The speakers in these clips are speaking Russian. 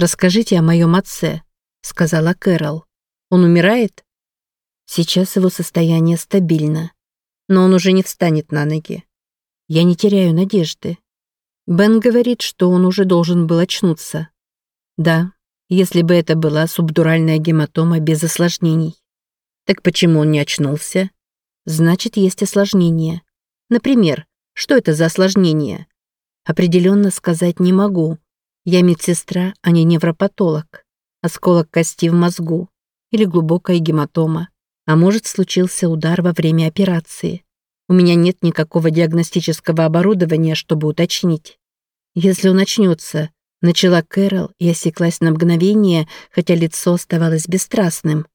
«Расскажите о моем отце», — сказала Кэрол. «Он умирает?» Сейчас его состояние стабильно, но он уже не встанет на ноги. Я не теряю надежды. Бен говорит, что он уже должен был очнуться. Да, если бы это была субдуральная гематома без осложнений. Так почему он не очнулся? Значит, есть осложнения. Например, что это за осложнение? Определенно сказать не могу. Я медсестра, а не невропатолог. Осколок кости в мозгу. Или глубокая гематома. А может, случился удар во время операции. У меня нет никакого диагностического оборудования, чтобы уточнить. Если он очнется, начала Кэрол и осеклась на мгновение, хотя лицо оставалось бесстрастным.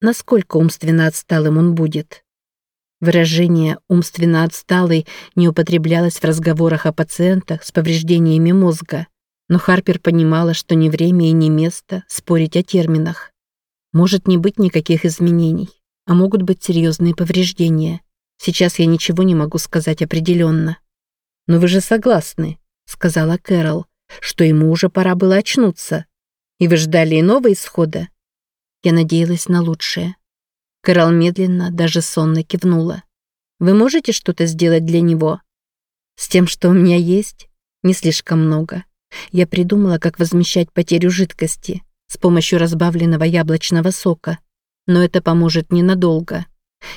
Насколько умственно отсталым он будет? Выражение «умственно отсталый» не употреблялось в разговорах о пациентах с повреждениями мозга, но Харпер понимала, что ни время и ни место спорить о терминах. Может не быть никаких изменений, а могут быть серьезные повреждения. Сейчас я ничего не могу сказать определенно. «Но вы же согласны», — сказала Кэрол, «что ему уже пора было очнуться. И вы ждали иного исхода?» Я надеялась на лучшее. Кэрол медленно, даже сонно кивнула. «Вы можете что-то сделать для него?» «С тем, что у меня есть? Не слишком много. Я придумала, как возмещать потерю жидкости с помощью разбавленного яблочного сока. Но это поможет ненадолго.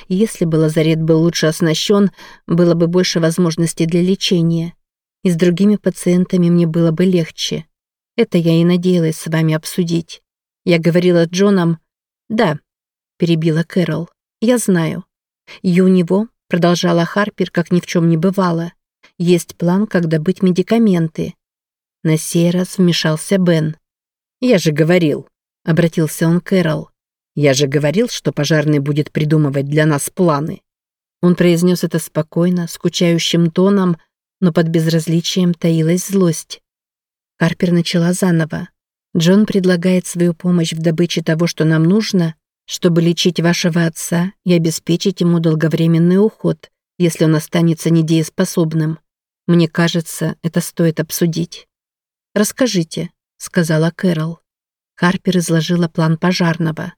Если бы лазарет был лучше оснащен, было бы больше возможностей для лечения. И с другими пациентами мне было бы легче. Это я и надеялась с вами обсудить. Я говорила Джоном... Да, перебила Кэрол. «Я знаю. И у него, продолжала Харпер, как ни в чем не бывало, есть план, как добыть медикаменты». На сей раз вмешался Бен. «Я же говорил», — обратился он к Кэрол. «Я же говорил, что пожарный будет придумывать для нас планы». Он произнес это спокойно, скучающим тоном, но под безразличием таилась злость. Харпер начала заново. Джон предлагает свою помощь в добыче того, что нам нужно, чтобы лечить вашего отца и обеспечить ему долговременный уход, если он останется недееспособным. Мне кажется, это стоит обсудить. «Расскажите», — сказала Кэрол. Харпер изложила план пожарного.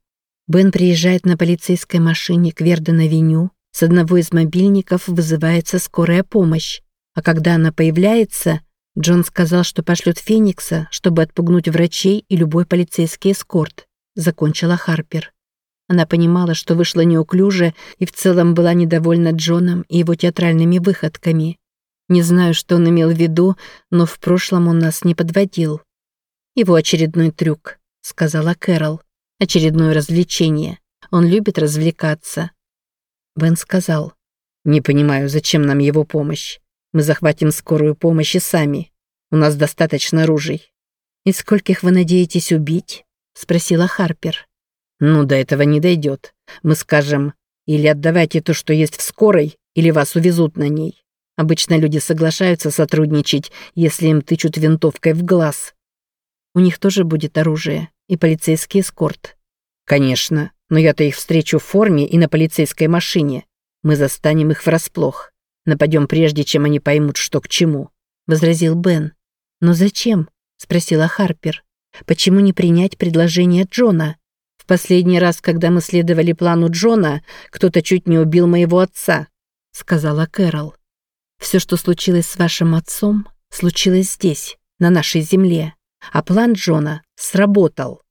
Бен приезжает на полицейской машине к Верден-авеню, с одного из мобильников вызывается скорая помощь, а когда она появляется, Джон сказал, что пошлет Феникса, чтобы отпугнуть врачей и любой полицейский эскорт, закончила Харпер. Она понимала, что вышла неуклюже и в целом была недовольна Джоном и его театральными выходками. Не знаю, что он имел в виду, но в прошлом он нас не подводил. «Его очередной трюк», — сказала Кэрол. «Очередное развлечение. Он любит развлекаться». Бен сказал. «Не понимаю, зачем нам его помощь. Мы захватим скорую помощь и сами. У нас достаточно ружей». «И скольких вы надеетесь убить?» — спросила Харпер. Ну, до этого не дойдет. Мы скажем, или отдавайте то, что есть в скорой, или вас увезут на ней. Обычно люди соглашаются сотрудничать, если им тычут винтовкой в глаз. У них тоже будет оружие и полицейский эскорт. Конечно, но я-то их встречу в форме и на полицейской машине. Мы застанем их врасплох. Нападем прежде, чем они поймут, что к чему», — возразил Бен. «Но зачем?» — спросила Харпер. «Почему не принять предложение Джона?» последний раз, когда мы следовали плану Джона, кто-то чуть не убил моего отца», — сказала Кэрол. «Все, что случилось с вашим отцом, случилось здесь, на нашей земле, а план Джона сработал.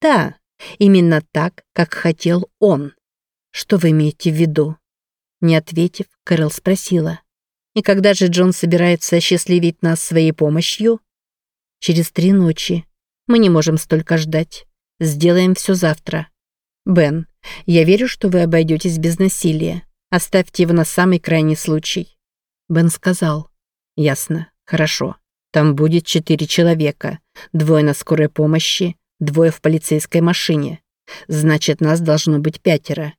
Да, именно так, как хотел он. Что вы имеете в виду?» Не ответив, Кэрол спросила. «И когда же Джон собирается осчастливить нас своей помощью?» «Через три ночи. Мы не можем столько ждать. Сделаем все завтра. Бен, я верю, что вы обойдетесь без насилия. Оставьте его на самый крайний случай. Бен сказал. Ясно, хорошо. Там будет четыре человека. Двое на скорой помощи, двое в полицейской машине. Значит, нас должно быть пятеро.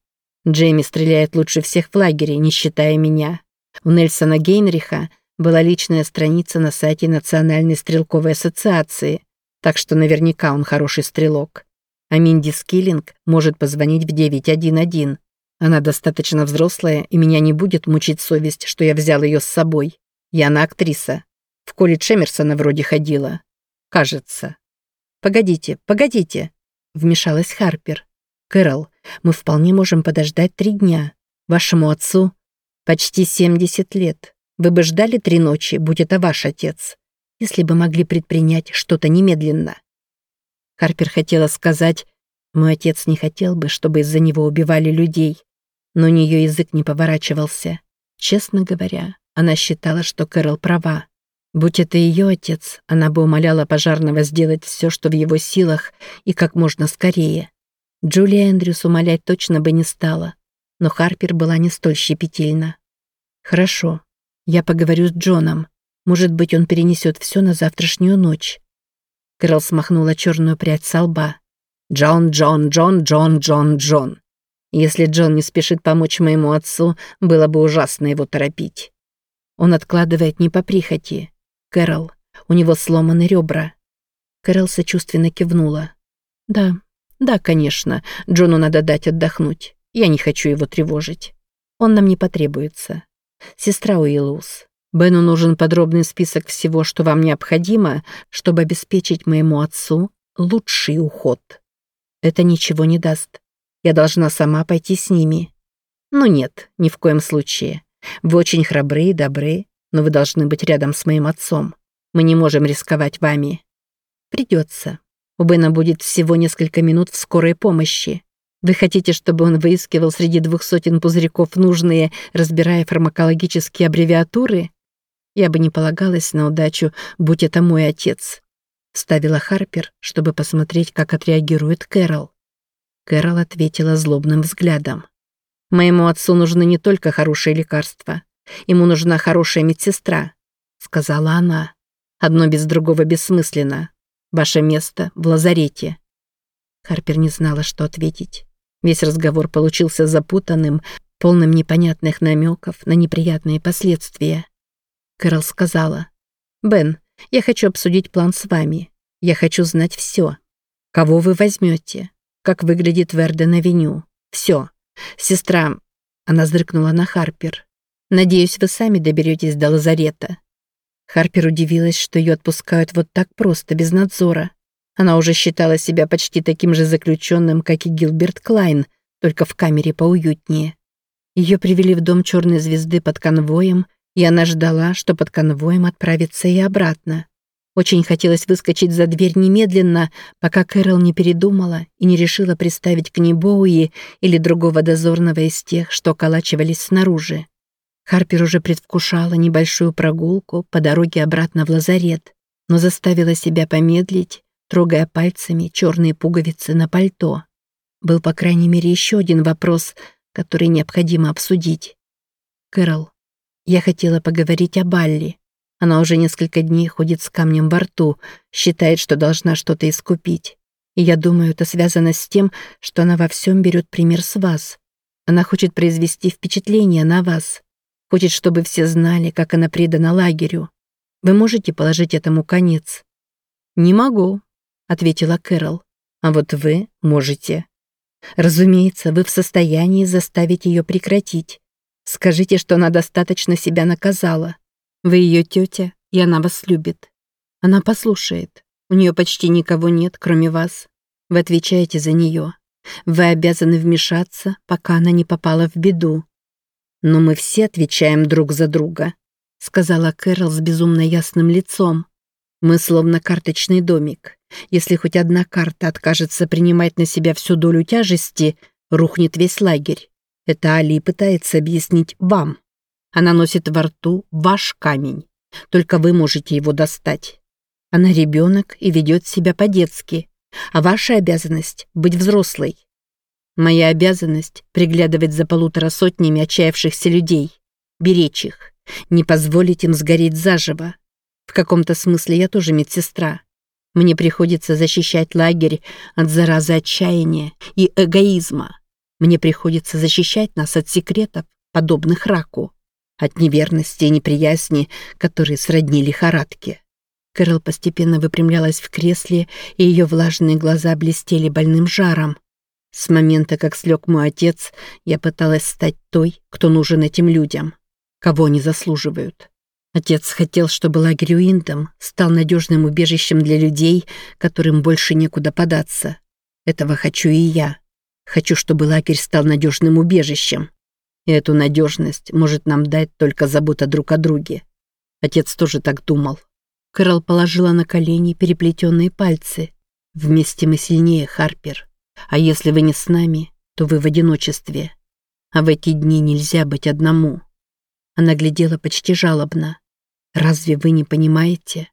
Джейми стреляет лучше всех в лагере, не считая меня. У Нельсона Гейнриха была личная страница на сайте Национальной стрелковой ассоциации, так что наверняка он хороший стрелок. А Минди Скиллинг может позвонить в 911. Она достаточно взрослая, и меня не будет мучить совесть, что я взял ее с собой. Я она актриса. В колледж Эмерсона вроде ходила. Кажется. Погодите, погодите!» — вмешалась Харпер. «Кэрол, мы вполне можем подождать три дня. Вашему отцу почти 70 лет. Вы бы ждали три ночи, будь это ваш отец, если бы могли предпринять что-то немедленно». Харпер хотела сказать, «Мой отец не хотел бы, чтобы из-за него убивали людей», но у нее язык не поворачивался. Честно говоря, она считала, что Кэрол права. Будь это ее отец, она бы умоляла пожарного сделать все, что в его силах, и как можно скорее. Джулия Эндрюс умолять точно бы не стала, но Харпер была не столь щепетильна. «Хорошо, я поговорю с Джоном. Может быть, он перенесет все на завтрашнюю ночь». Кэрол смахнула черную прядь со лба. «Джон, Джон, Джон, Джон, Джон, Джон. Если Джон не спешит помочь моему отцу, было бы ужасно его торопить. Он откладывает не по прихоти. Кэрол, у него сломаны ребра. Кэрол сочувственно кивнула. Да, да, конечно, Джону надо дать отдохнуть. Я не хочу его тревожить. Он нам не потребуется. Сестра Уиллус, Бену нужен подробный список всего, что вам необходимо, чтобы обеспечить моему отцу лучший уход. Это ничего не даст. Я должна сама пойти с ними. Ну нет, ни в коем случае. Вы очень храбры и добры, но вы должны быть рядом с моим отцом. Мы не можем рисковать вами. Придется. У Бена будет всего несколько минут в скорой помощи. Вы хотите, чтобы он выискивал среди двух сотен пузырьков нужные, разбирая фармакологические аббревиатуры? Я бы не полагалась на удачу, будь это мой отец. Ставила Харпер, чтобы посмотреть, как отреагирует Кэрол. Кэрол ответила злобным взглядом. «Моему отцу нужны не только хорошие лекарства. Ему нужна хорошая медсестра», — сказала она. «Одно без другого бессмысленно. Ваше место в лазарете». Харпер не знала, что ответить. Весь разговор получился запутанным, полным непонятных намеков на неприятные последствия. Кэрол сказала, «Бен, я хочу обсудить план с вами. Я хочу знать все. Кого вы возьмете? Как выглядит Верден-авеню. Все. Сестра...» Она зрыкнула на Харпер. «Надеюсь, вы сами доберетесь до лазарета». Харпер удивилась, что ее отпускают вот так просто, без надзора. Она уже считала себя почти таким же заключенным, как и Гилберт Клайн, только в камере поуютнее. Ее привели в дом Черной звезды под конвоем, и она ждала, что под конвоем отправится и обратно. Очень хотелось выскочить за дверь немедленно, пока Кэрол не передумала и не решила приставить к ней Боуи или другого дозорного из тех, что околачивались снаружи. Харпер уже предвкушала небольшую прогулку по дороге обратно в лазарет, но заставила себя помедлить, трогая пальцами черные пуговицы на пальто. Был, по крайней мере, еще один вопрос, который необходимо обсудить. «Кэрол, я хотела поговорить о Балли. Она уже несколько дней ходит с камнем во рту, считает, что должна что-то искупить. И я думаю, это связано с тем, что она во всем берет пример с вас. Она хочет произвести впечатление на вас. Хочет, чтобы все знали, как она предана лагерю. Вы можете положить этому конец?» «Не могу», — ответила Кэрол. «А вот вы можете. Разумеется, вы в состоянии заставить ее прекратить. Скажите, что она достаточно себя наказала. Вы ее тетя, и она вас любит. Она послушает. У нее почти никого нет, кроме вас. Вы отвечаете за нее. Вы обязаны вмешаться, пока она не попала в беду. Но мы все отвечаем друг за друга, сказала Кэрол с безумно ясным лицом. Мы словно карточный домик. Если хоть одна карта откажется принимать на себя всю долю тяжести, рухнет весь лагерь. Это Али пытается объяснить вам. Она носит во рту ваш камень. Только вы можете его достать. Она ребенок и ведет себя по-детски. А ваша обязанность — быть взрослой. Моя обязанность — приглядывать за полутора сотнями отчаявшихся людей, беречь их, не позволить им сгореть заживо. В каком-то смысле я тоже медсестра. Мне приходится защищать лагерь от заразы отчаяния и эгоизма. Мне приходится защищать нас от секретов, подобных раку от неверности и неприязни, которые сродни лихорадке. Кэрол постепенно выпрямлялась в кресле, и ее влажные глаза блестели больным жаром. С момента, как слег мой отец, я пыталась стать той, кто нужен этим людям, кого они заслуживают. Отец хотел, чтобы лагерь Уиндом стал надежным убежищем для людей, которым больше некуда податься. Этого хочу и я. Хочу, чтобы лагерь стал надежным убежищем. Эту надежность может нам дать только забота друг о друге. Отец тоже так думал. Кэрол положила на колени переплетенные пальцы. «Вместе мы сильнее, Харпер. А если вы не с нами, то вы в одиночестве. А в эти дни нельзя быть одному». Она глядела почти жалобно. «Разве вы не понимаете?»